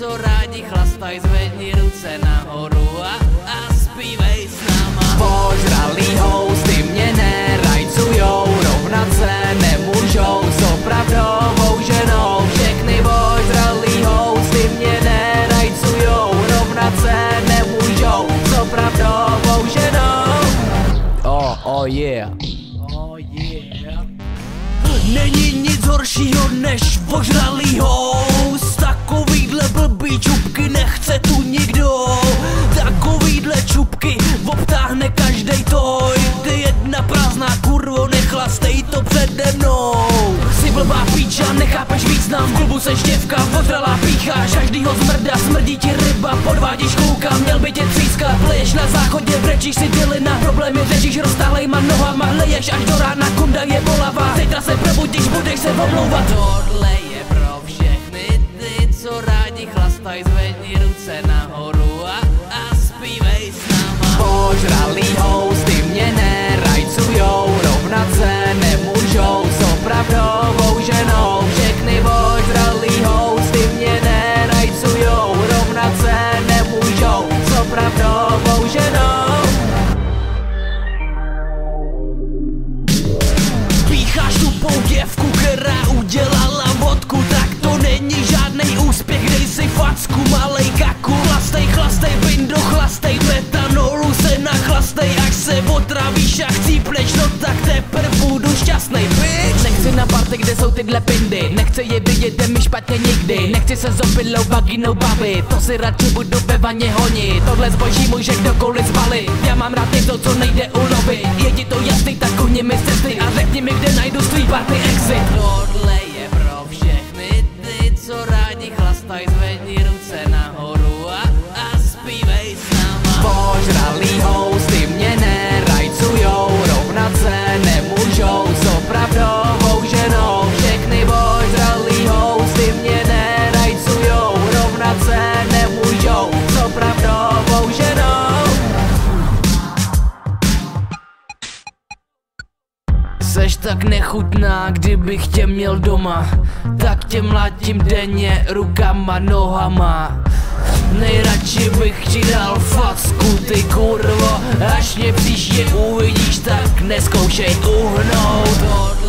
co rádi chlastaj, zvedni ruce nahoru a, a zpívej s náma. Požralý housty mě nerajcujou, rovnat se nemůžou s opravdovou ženou. Všechny požralý housty mě nerajcujou, rovnat se nemůžou s opravdovou ženou. Oh, oh yeah. Oh yeah. Není nic horšího než požralý host Takovýhle blbý čupky nechce tu nikdo. Takovýhle čupky obtáhne každej toj. Ty jedna prázdná kurvo, nechlastej to přede mnou. Jsi blbá píča, nechápeš význam V klubu seš děvka, požralá pícháš Každýho zmrda, smrdí ti ryba. Podvádíš kluka, měl by tě třískat. Pleješ na záchodě, brečíš si na problémy. Řešíš roztáhlejma nohama, leješ až do rána. Kunda je bolavá, zítra se probudíš, budeš se omlouvat chlastají, zvedni ruce nahoru a, a zpívej s náma. Požralý tyhle pindy. Nechci je vidět, je mi špatně nikdy. Nechci se zopilou vaginou bavit To si radši budu ve vaně honit. Tohle zboží může kdokoliv zbalit Já mám rád něco, co nejde ulovit. Je ti to jasný, tak uhni mi cesty A řekni mi, kde najdu svý party exit. Tohle je pro všechny ty, co rádi chlastají, zvedni ruce nahoru a, a zpívej s náma. Požralý Seš tak nechutná, kdybych tě měl doma. Tak tě mlátím denně rukama, nohama. Nejradši bych ti dal facku, ty kurvo. Až mě příště uvidíš, tak neskoušej uhnout